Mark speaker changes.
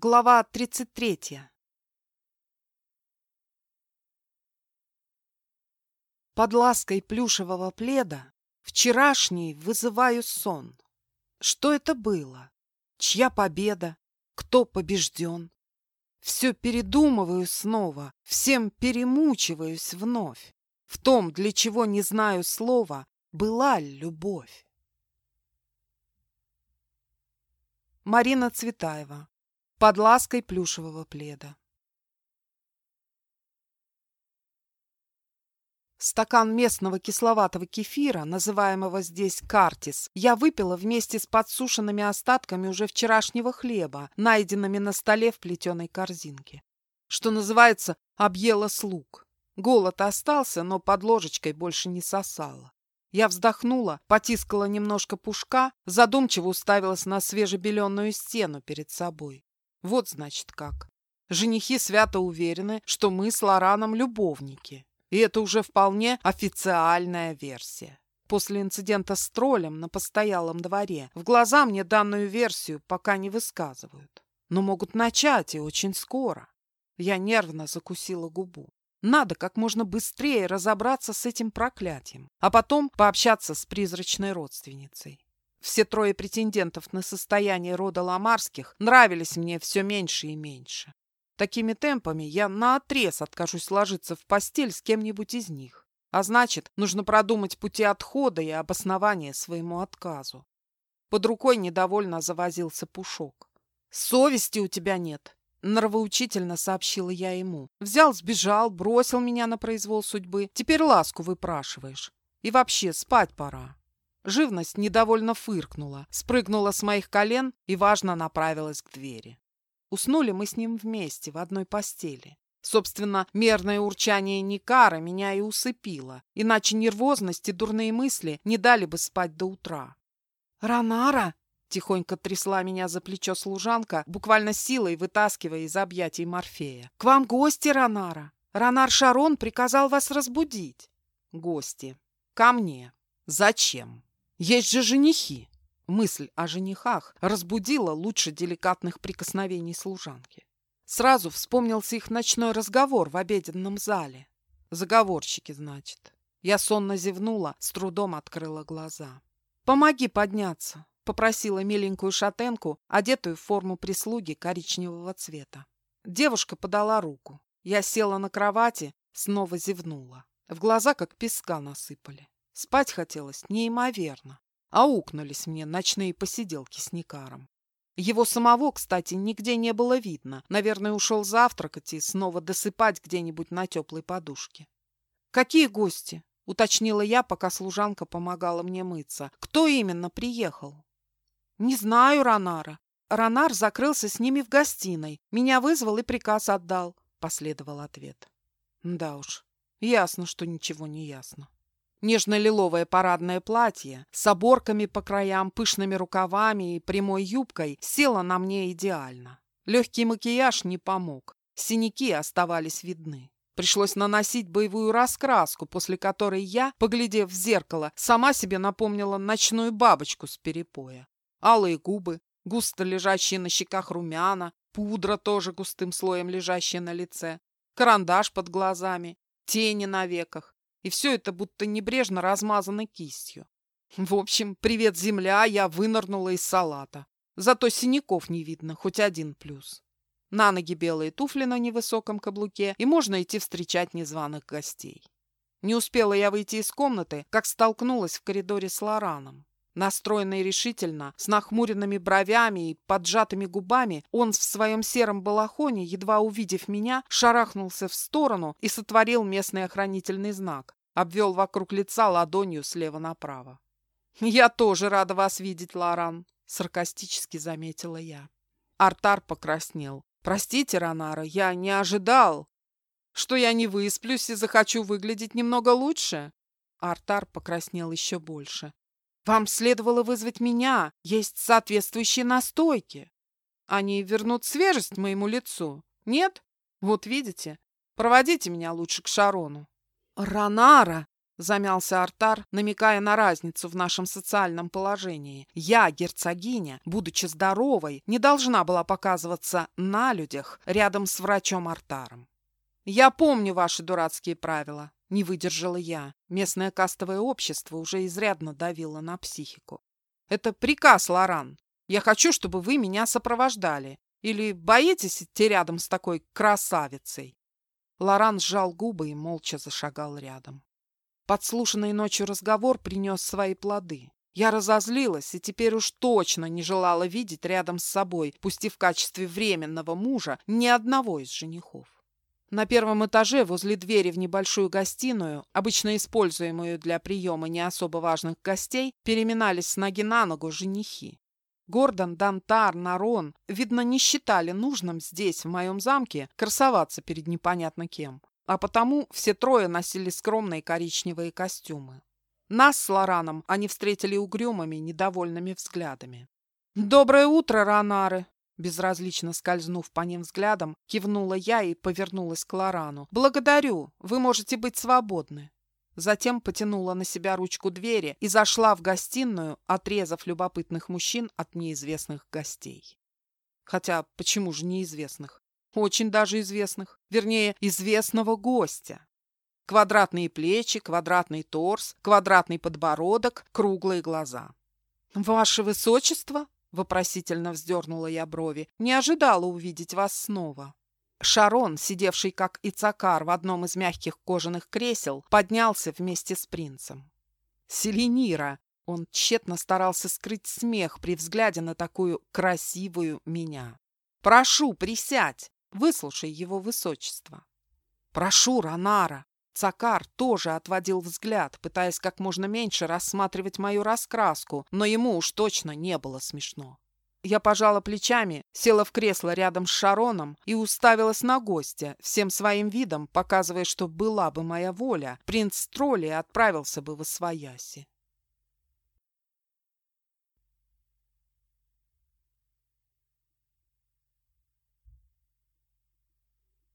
Speaker 1: Глава 33. Под лаской плюшевого пледа вчерашний вызываю сон. Что это было? Чья победа? Кто побежден? Все передумываю снова, всем перемучиваюсь вновь. В том, для чего не знаю слова, была любовь. Марина Цветаева под лаской плюшевого пледа. Стакан местного кисловатого кефира, называемого здесь картис, я выпила вместе с подсушенными остатками уже вчерашнего хлеба, найденными на столе в плетеной корзинке. Что называется, объела слуг. Голод остался, но под ложечкой больше не сосала. Я вздохнула, потискала немножко пушка, задумчиво уставилась на свежебеленную стену перед собой. Вот значит как. Женихи свято уверены, что мы с Лораном любовники. И это уже вполне официальная версия. После инцидента с троллем на постоялом дворе в глаза мне данную версию пока не высказывают. Но могут начать и очень скоро. Я нервно закусила губу. Надо как можно быстрее разобраться с этим проклятием, а потом пообщаться с призрачной родственницей. Все трое претендентов на состояние рода Ламарских нравились мне все меньше и меньше. Такими темпами я наотрез откажусь ложиться в постель с кем-нибудь из них. А значит, нужно продумать пути отхода и обоснования своему отказу. Под рукой недовольно завозился Пушок. «Совести у тебя нет», — нравоучительно сообщила я ему. «Взял, сбежал, бросил меня на произвол судьбы. Теперь ласку выпрашиваешь. И вообще спать пора». Живность недовольно фыркнула, спрыгнула с моих колен и, важно, направилась к двери. Уснули мы с ним вместе, в одной постели. Собственно, мерное урчание Никара меня и усыпило, иначе нервозность и дурные мысли не дали бы спать до утра. «Ранара!» — тихонько трясла меня за плечо служанка, буквально силой вытаскивая из объятий Морфея. «К вам гости, Ранара! Ранар Шарон приказал вас разбудить!» «Гости. Ко мне. Зачем?» Есть же женихи. Мысль о женихах разбудила лучше деликатных прикосновений служанки. Сразу вспомнился их ночной разговор в обеденном зале. Заговорщики, значит. Я сонно зевнула, с трудом открыла глаза. «Помоги подняться», — попросила миленькую шатенку, одетую в форму прислуги коричневого цвета. Девушка подала руку. Я села на кровати, снова зевнула. В глаза как песка насыпали. Спать хотелось неимоверно. Аукнулись мне ночные посиделки с Никаром. Его самого, кстати, нигде не было видно. Наверное, ушел завтракать и снова досыпать где-нибудь на теплой подушке. «Какие гости?» — уточнила я, пока служанка помогала мне мыться. «Кто именно приехал?» «Не знаю, Ранара. Ранар закрылся с ними в гостиной. Меня вызвал и приказ отдал», — последовал ответ. «Да уж, ясно, что ничего не ясно». Нежно-лиловое парадное платье с оборками по краям, пышными рукавами и прямой юбкой село на мне идеально. Легкий макияж не помог, синяки оставались видны. Пришлось наносить боевую раскраску, после которой я, поглядев в зеркало, сама себе напомнила ночную бабочку с перепоя. Алые губы, густо лежащие на щеках румяна, пудра тоже густым слоем лежащая на лице, карандаш под глазами, тени на веках, и все это будто небрежно размазано кистью. В общем, привет, земля, я вынырнула из салата. Зато синяков не видно, хоть один плюс. На ноги белые туфли на невысоком каблуке, и можно идти встречать незваных гостей. Не успела я выйти из комнаты, как столкнулась в коридоре с Лораном. Настроенный решительно, с нахмуренными бровями и поджатыми губами, он в своем сером балахоне, едва увидев меня, шарахнулся в сторону и сотворил местный охранительный знак. Обвел вокруг лица ладонью слева направо. «Я тоже рада вас видеть, Лоран», — саркастически заметила я. Артар покраснел. «Простите, Ранара, я не ожидал, что я не высплюсь и захочу выглядеть немного лучше». Артар покраснел еще больше. Вам следовало вызвать меня. Есть соответствующие настойки. Они вернут свежесть моему лицу. Нет? Вот видите? Проводите меня лучше к Шарону. Ранара! Замялся Артар, намекая на разницу в нашем социальном положении. Я, герцогиня, будучи здоровой, не должна была показываться на людях рядом с врачом Артаром. Я помню ваши дурацкие правила. Не выдержала я. Местное кастовое общество уже изрядно давило на психику. Это приказ, Лоран. Я хочу, чтобы вы меня сопровождали. Или боитесь идти рядом с такой красавицей?» Лоран сжал губы и молча зашагал рядом. Подслушанный ночью разговор принес свои плоды. Я разозлилась и теперь уж точно не желала видеть рядом с собой, пусть и в качестве временного мужа, ни одного из женихов. На первом этаже, возле двери в небольшую гостиную, обычно используемую для приема не особо важных гостей, переминались с ноги на ногу женихи. Гордон, Дантар, Нарон, видно, не считали нужным здесь, в моем замке, красоваться перед непонятно кем. А потому все трое носили скромные коричневые костюмы. Нас с Лораном они встретили угрюмыми, недовольными взглядами. «Доброе утро, Ранары!» Безразлично скользнув по ним взглядом, кивнула я и повернулась к Лорану. «Благодарю, вы можете быть свободны». Затем потянула на себя ручку двери и зашла в гостиную, отрезав любопытных мужчин от неизвестных гостей. Хотя, почему же неизвестных? Очень даже известных. Вернее, известного гостя. Квадратные плечи, квадратный торс, квадратный подбородок, круглые глаза. «Ваше Высочество?» — вопросительно вздернула я брови. «Не ожидала увидеть вас снова». Шарон, сидевший как Ицакар в одном из мягких кожаных кресел, поднялся вместе с принцем. «Селенира!» Он тщетно старался скрыть смех при взгляде на такую красивую меня. «Прошу, присядь! Выслушай его высочество!» «Прошу, Ранара!» Цакар тоже отводил взгляд, пытаясь как можно меньше рассматривать мою раскраску, но ему уж точно не было смешно. Я пожала плечами, села в кресло рядом с Шароном и уставилась на гостя, всем своим видом показывая, что была бы моя воля, принц Тролли отправился бы в Освояси.